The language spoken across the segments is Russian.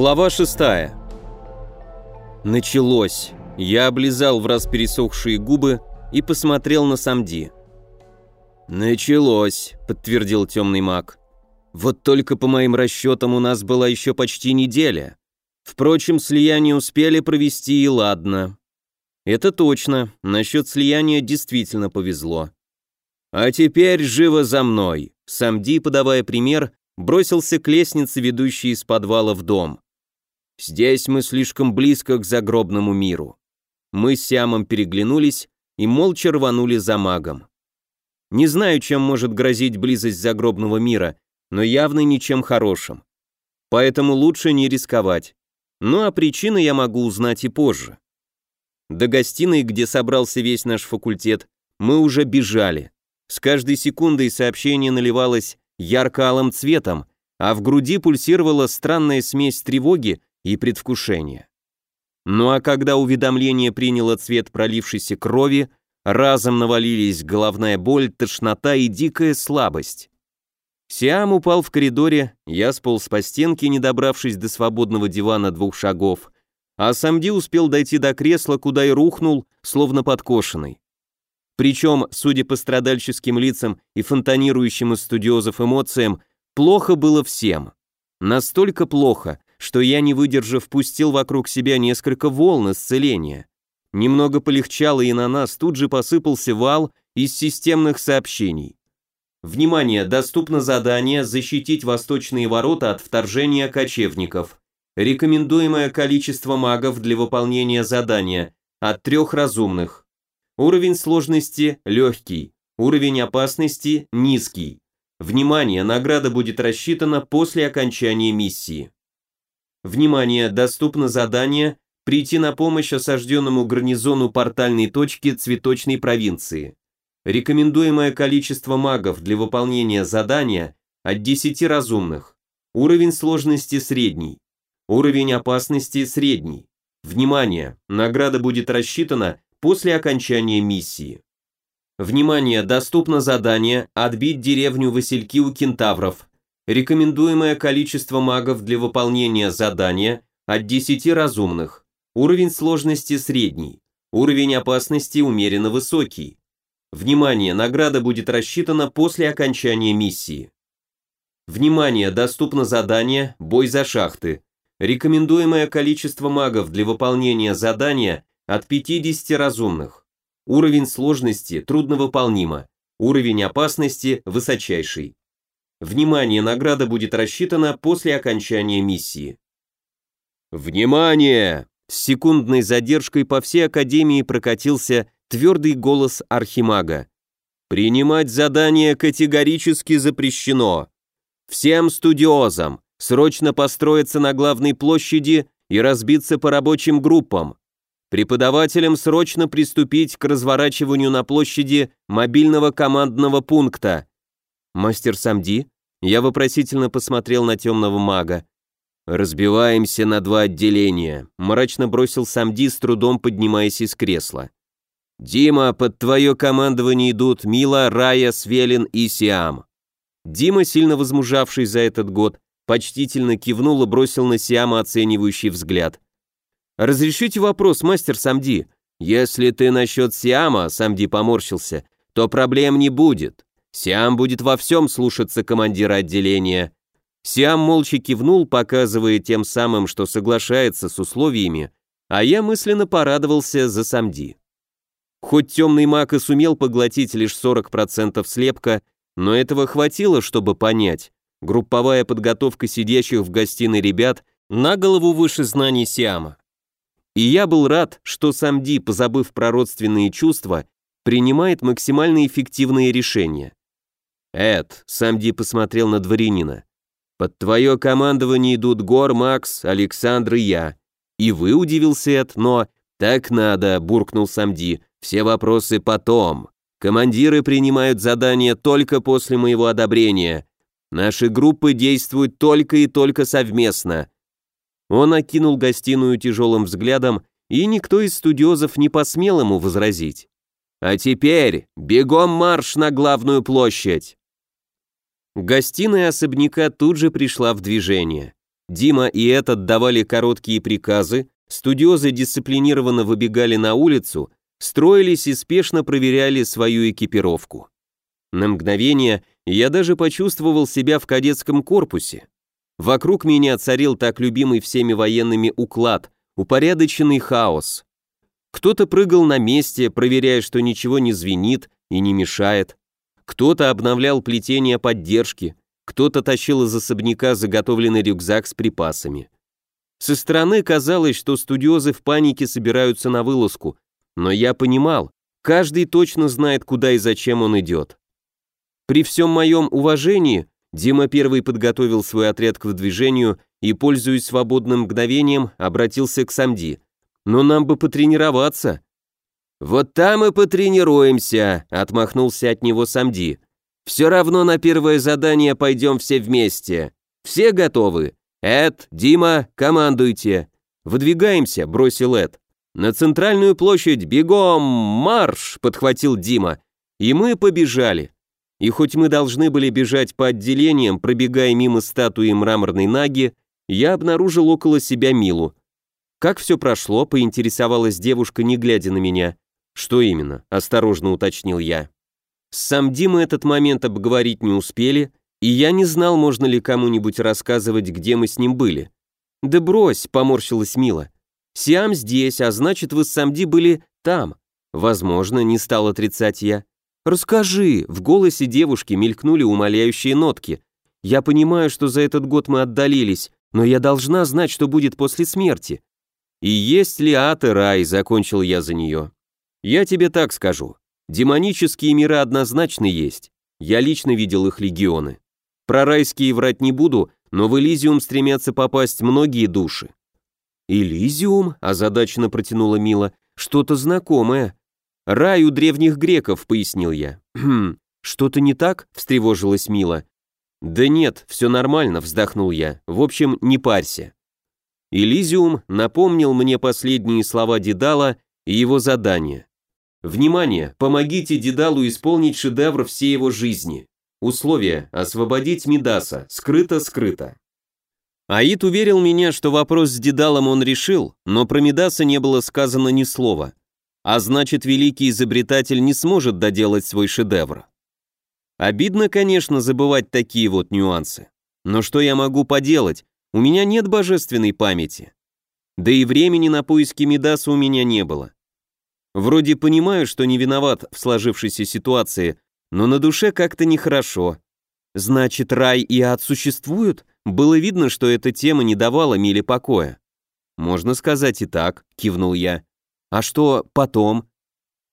Глава 6 Началось. Я облизал в раз пересохшие губы и посмотрел на Самди. «Началось», — подтвердил темный маг. «Вот только по моим расчетам у нас была еще почти неделя. Впрочем, слияние успели провести и ладно». «Это точно, насчет слияния действительно повезло». «А теперь живо за мной», — Самди, подавая пример, бросился к лестнице, ведущей из подвала в дом. Здесь мы слишком близко к загробному миру. Мы с Сиамом переглянулись и молча рванули за магом. Не знаю, чем может грозить близость загробного мира, но явно ничем хорошим. Поэтому лучше не рисковать. Ну а причины я могу узнать и позже. До гостиной, где собрался весь наш факультет, мы уже бежали. С каждой секундой сообщение наливалось ярко-алым цветом, а в груди пульсировала странная смесь тревоги и предвкушения. Ну а когда уведомление приняло цвет пролившейся крови, разом навалились головная боль, тошнота и дикая слабость. Сиам упал в коридоре, я сполз по стенке, не добравшись до свободного дивана двух шагов, а Самди успел дойти до кресла, куда и рухнул, словно подкошенный. Причем, судя по страдальческим лицам и фонтанирующим из студиозов эмоциям, плохо было всем. Настолько плохо, что я, не выдержав, пустил вокруг себя несколько волн исцеления. Немного полегчало, и на нас тут же посыпался вал из системных сообщений. Внимание, доступно задание «Защитить восточные ворота от вторжения кочевников». Рекомендуемое количество магов для выполнения задания – от трех разумных. Уровень сложности – легкий, уровень опасности – низкий. Внимание, награда будет рассчитана после окончания миссии. Внимание, доступно задание «Прийти на помощь осажденному гарнизону портальной точки цветочной провинции». Рекомендуемое количество магов для выполнения задания от 10 разумных. Уровень сложности средний. Уровень опасности средний. Внимание, награда будет рассчитана после окончания миссии. Внимание, доступно задание «Отбить деревню Васильки у кентавров». Рекомендуемое количество магов для выполнения задания от 10 разумных. Уровень сложности средний. Уровень опасности умеренно высокий. Внимание, награда будет рассчитана после окончания миссии. Внимание, доступно задание «Бой за шахты». Рекомендуемое количество магов для выполнения задания от 50 разумных. Уровень сложности трудновыполнимо. Уровень опасности высочайший. Внимание, награда будет рассчитана после окончания миссии. Внимание! С секундной задержкой по всей академии прокатился твердый голос архимага. Принимать задание категорически запрещено. Всем студиозам срочно построиться на главной площади и разбиться по рабочим группам. Преподавателям срочно приступить к разворачиванию на площади мобильного командного пункта. Мастер Самди, я вопросительно посмотрел на темного мага. «Разбиваемся на два отделения», — мрачно бросил Самди, с трудом поднимаясь из кресла. «Дима, под твое командование идут Мила, Рая, Свелин и Сиам». Дима, сильно возмужавший за этот год, почтительно кивнул и бросил на Сиама оценивающий взгляд. «Разрешите вопрос, мастер Самди? Если ты насчет Сиама, Самди поморщился, то проблем не будет. Сиам будет во всем слушаться командира отделения». Сиам молча кивнул, показывая тем самым, что соглашается с условиями, а я мысленно порадовался за Самди. Хоть темный маг и сумел поглотить лишь 40% слепка, но этого хватило, чтобы понять. Групповая подготовка сидящих в гостиной ребят на голову выше знаний Сиама. И я был рад, что сам Ди, позабыв про родственные чувства, принимает максимально эффективные решения. «Эд», — сам Ди посмотрел на дворянина, — «под твое командование идут Гор, Макс, Александр и я». «И вы», — удивился Эд, но... «Так надо», — буркнул сам Ди, — «все вопросы потом. Командиры принимают задания только после моего одобрения. Наши группы действуют только и только совместно. Он окинул гостиную тяжелым взглядом, и никто из студиозов не посмел ему возразить. «А теперь бегом марш на главную площадь!» Гостиная особняка тут же пришла в движение. Дима и этот давали короткие приказы, студиозы дисциплинированно выбегали на улицу, строились и спешно проверяли свою экипировку. На мгновение я даже почувствовал себя в кадетском корпусе. Вокруг меня царил так любимый всеми военными уклад, упорядоченный хаос. Кто-то прыгал на месте, проверяя, что ничего не звенит и не мешает. Кто-то обновлял плетение поддержки, кто-то тащил из особняка заготовленный рюкзак с припасами. Со стороны казалось, что студиозы в панике собираются на вылазку, но я понимал, каждый точно знает, куда и зачем он идет. При всем моем уважении, Дима первый подготовил свой отряд к движению и, пользуясь свободным мгновением, обратился к Самди. «Но нам бы потренироваться». «Вот там и потренируемся», — отмахнулся от него Самди. «Все равно на первое задание пойдем все вместе. Все готовы? Эд, Дима, командуйте». «Выдвигаемся», — бросил Эд. «На центральную площадь, бегом, марш!» — подхватил Дима. И мы побежали. И хоть мы должны были бежать по отделениям, пробегая мимо статуи мраморной Наги, я обнаружил около себя Милу. Как все прошло, поинтересовалась девушка, не глядя на меня. Что именно? Осторожно уточнил я. Сам Дима этот момент обговорить не успели, и я не знал, можно ли кому-нибудь рассказывать, где мы с ним были. «Да брось», — поморщилась Мила. «Сиам здесь, а значит, вы с Самди были там». «Возможно», — не стал отрицать я. «Расскажи!» — в голосе девушки мелькнули умоляющие нотки. «Я понимаю, что за этот год мы отдалились, но я должна знать, что будет после смерти». «И есть ли ад и рай?» — закончил я за нее. «Я тебе так скажу. Демонические миры однозначно есть. Я лично видел их легионы. Про райские врать не буду, но в Элизиум стремятся попасть многие души». «Элизиум?» – озадаченно протянула Мила. «Что-то знакомое. «Рай у древних греков», — пояснил я. «Хм, что-то не так?» — встревожилась Мила. «Да нет, все нормально», — вздохнул я. «В общем, не парься». Элизиум напомнил мне последние слова Дедала и его задание. «Внимание! Помогите Дедалу исполнить шедевр всей его жизни. Условие – освободить Мидаса, скрыто-скрыто». Аид уверил меня, что вопрос с Дедалом он решил, но про Мидаса не было сказано ни слова а значит, великий изобретатель не сможет доделать свой шедевр. Обидно, конечно, забывать такие вот нюансы. Но что я могу поделать? У меня нет божественной памяти. Да и времени на поиски Медаса у меня не было. Вроде понимаю, что не виноват в сложившейся ситуации, но на душе как-то нехорошо. Значит, рай и ад существуют? Было видно, что эта тема не давала Миле покоя. Можно сказать и так, кивнул я. А что потом?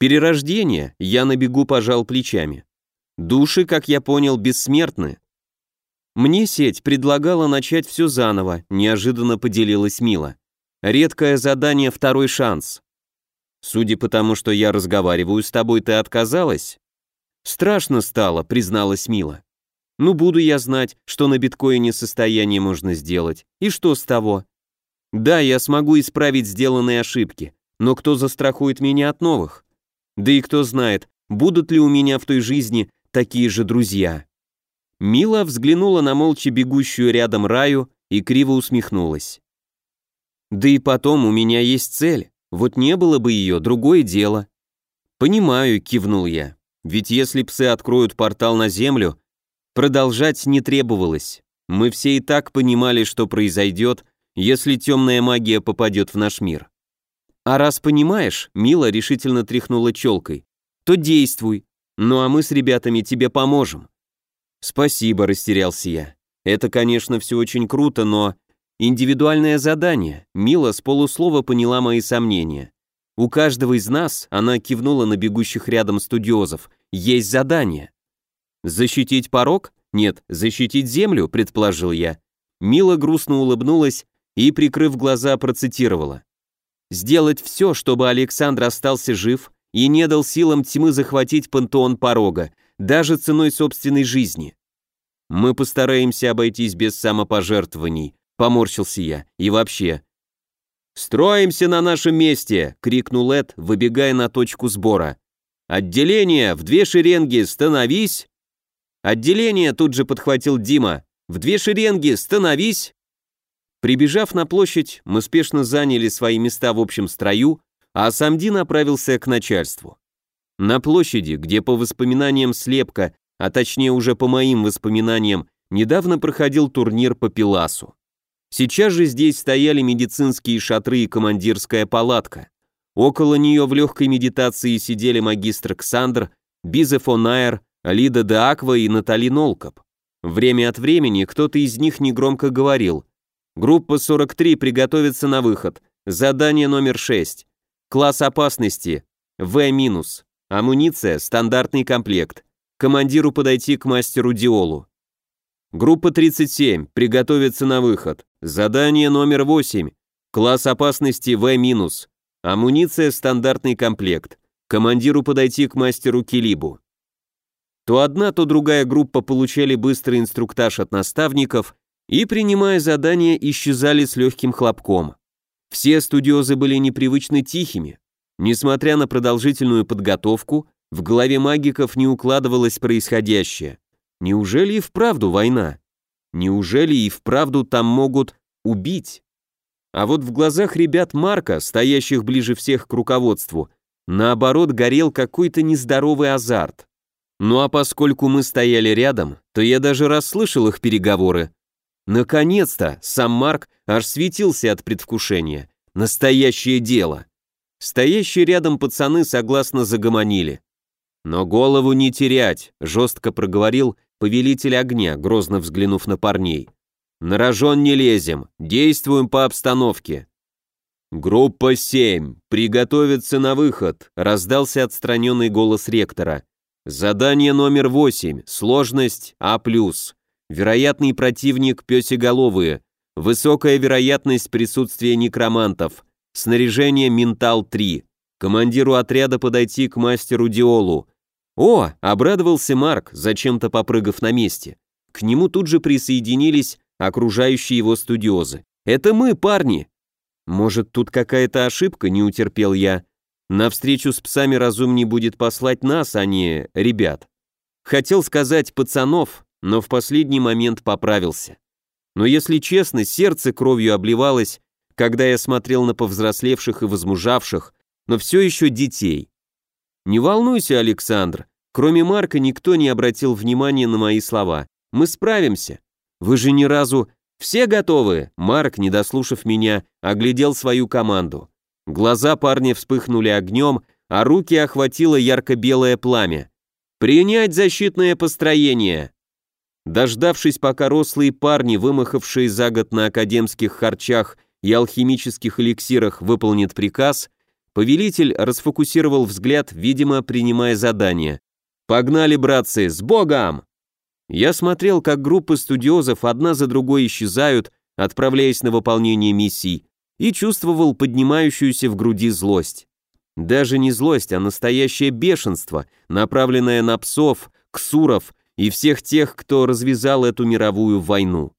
Перерождение, я на бегу пожал плечами. Души, как я понял, бессмертны. Мне сеть предлагала начать все заново, неожиданно поделилась Мила. Редкое задание «Второй шанс». Судя по тому, что я разговариваю с тобой, ты отказалась? Страшно стало, призналась Мила. Ну, буду я знать, что на биткоине состояние можно сделать. И что с того? Да, я смогу исправить сделанные ошибки. Но кто застрахует меня от новых? Да и кто знает, будут ли у меня в той жизни такие же друзья. Мила взглянула на молча бегущую рядом Раю и криво усмехнулась. Да и потом у меня есть цель, вот не было бы ее, другое дело. Понимаю, кивнул я, ведь если псы откроют портал на землю, продолжать не требовалось. Мы все и так понимали, что произойдет, если темная магия попадет в наш мир. А раз понимаешь, Мила решительно тряхнула челкой, то действуй. Ну а мы с ребятами тебе поможем. Спасибо, растерялся я. Это, конечно, все очень круто, но... Индивидуальное задание. Мила с полуслова поняла мои сомнения. У каждого из нас, она кивнула на бегущих рядом студиозов, есть задание. Защитить порог? Нет, защитить землю, предположил я. Мила грустно улыбнулась и, прикрыв глаза, процитировала. Сделать все, чтобы Александр остался жив и не дал силам тьмы захватить пантеон порога, даже ценой собственной жизни. Мы постараемся обойтись без самопожертвований, поморщился я, и вообще. «Строимся на нашем месте!» — крикнул Эд, выбегая на точку сбора. «Отделение! В две шеренги! Становись!» «Отделение!» — тут же подхватил Дима. «В две шеренги! Становись!» Прибежав на площадь, мы спешно заняли свои места в общем строю, а Самди направился к начальству. На площади, где по воспоминаниям Слепка, а точнее уже по моим воспоминаниям, недавно проходил турнир по Пиласу. Сейчас же здесь стояли медицинские шатры и командирская палатка. Около нее в легкой медитации сидели магистр Ксандр, Бизе фон Айр, Лида де Аква и Натали Нолкоп. Время от времени кто-то из них негромко говорил «Группа 43 приготовится на выход. Задание номер 6. Класс опасности. В-. Амуниция, стандартный комплект. Командиру подойти к мастеру Диолу. Группа 37, приготовиться на выход. Задание номер 8. Класс опасности В-. Амуниция, стандартный комплект. Командиру подойти к мастеру Килибу. То одна, то другая группа получали быстрый инструктаж от наставников и, принимая задания, исчезали с легким хлопком. Все студиозы были непривычно тихими. Несмотря на продолжительную подготовку, в голове магиков не укладывалось происходящее. Неужели и вправду война? Неужели и вправду там могут убить? А вот в глазах ребят Марка, стоящих ближе всех к руководству, наоборот горел какой-то нездоровый азарт. Ну а поскольку мы стояли рядом, то я даже расслышал их переговоры. Наконец-то сам Марк аж светился от предвкушения. Настоящее дело. Стоящие рядом пацаны согласно загомонили. «Но голову не терять», — жестко проговорил повелитель огня, грозно взглянув на парней. «На рожон не лезем, действуем по обстановке». «Группа 7, приготовиться на выход», — раздался отстраненный голос ректора. «Задание номер 8, сложность А+. Вероятный противник пёсеголовые, высокая вероятность присутствия некромантов, снаряжение Ментал-3, командиру отряда подойти к мастеру Диолу. О, обрадовался Марк, зачем-то попрыгав на месте. К нему тут же присоединились окружающие его студиозы. «Это мы, парни!» «Может, тут какая-то ошибка?» — не утерпел я. «На встречу с псами разумнее будет послать нас, а не ребят». Хотел сказать «пацанов», но в последний момент поправился. Но если честно, сердце кровью обливалось, когда я смотрел на повзрослевших и возмужавших, но все еще детей. Не волнуйся, Александр, кроме Марка никто не обратил внимания на мои слова. Мы справимся. Вы же ни разу... Все готовы? Марк, не дослушав меня, оглядел свою команду. Глаза парня вспыхнули огнем, а руки охватило ярко-белое пламя. «Принять защитное построение!» Дождавшись, пока рослые парни, вымахавшие за год на академских харчах и алхимических эликсирах, выполнит приказ, повелитель расфокусировал взгляд, видимо, принимая задание. «Погнали, братцы, с Богом!» Я смотрел, как группы студиозов одна за другой исчезают, отправляясь на выполнение миссий, и чувствовал поднимающуюся в груди злость. Даже не злость, а настоящее бешенство, направленное на псов, ксуров и всех тех, кто развязал эту мировую войну.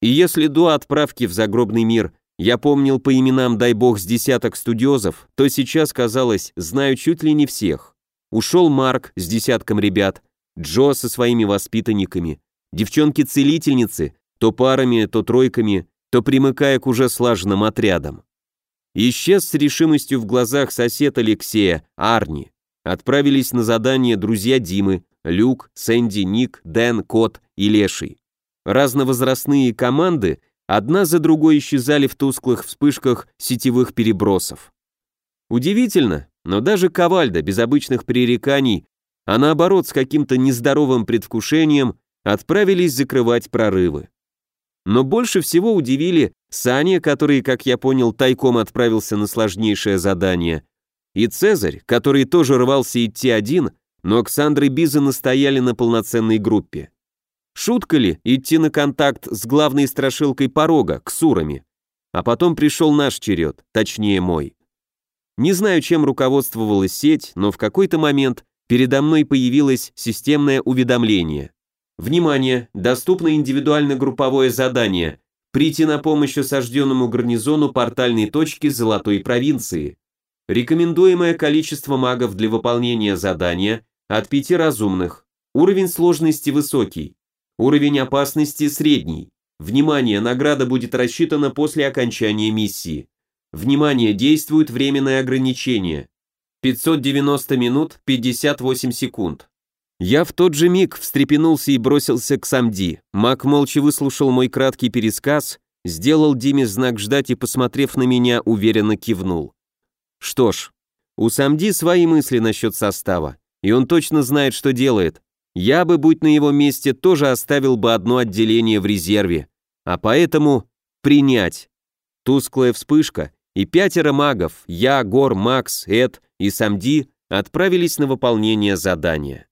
И если до отправки в загробный мир я помнил по именам, дай бог, с десяток студиозов, то сейчас, казалось, знаю чуть ли не всех. Ушел Марк с десятком ребят, Джо со своими воспитанниками, девчонки-целительницы, то парами, то тройками, то примыкая к уже слаженным отрядам. Исчез с решимостью в глазах сосед Алексея, Арни. Отправились на задание друзья Димы, Люк, Сэнди, Ник, Дэн, Кот и Леший. Разновозрастные команды одна за другой исчезали в тусклых вспышках сетевых перебросов. Удивительно, но даже Ковальда без обычных пререканий, а наоборот с каким-то нездоровым предвкушением отправились закрывать прорывы. Но больше всего удивили Саня, который, как я понял, тайком отправился на сложнейшее задание, и Цезарь, который тоже рвался идти один, но Оксандр и Биза настояли на полноценной группе. Шутка ли идти на контакт с главной страшилкой порога, ксурами? А потом пришел наш черед, точнее мой. Не знаю, чем руководствовалась сеть, но в какой-то момент передо мной появилось системное уведомление. Внимание! Доступно индивидуально-групповое задание. Прийти на помощь осажденному гарнизону портальной точки Золотой провинции. Рекомендуемое количество магов для выполнения задания от пяти разумных. Уровень сложности высокий. Уровень опасности средний. Внимание, награда будет рассчитана после окончания миссии. Внимание, действует временное ограничение. 590 минут 58 секунд. Я в тот же миг встрепенулся и бросился к Самди. Мак молча выслушал мой краткий пересказ, сделал Диме знак ждать и, посмотрев на меня, уверенно кивнул. Что ж, у Самди свои мысли насчет состава, и он точно знает, что делает. Я бы, будь на его месте, тоже оставил бы одно отделение в резерве, а поэтому принять. Тусклая вспышка, и пятеро магов, я, Гор, Макс, Эд и Самди, отправились на выполнение задания.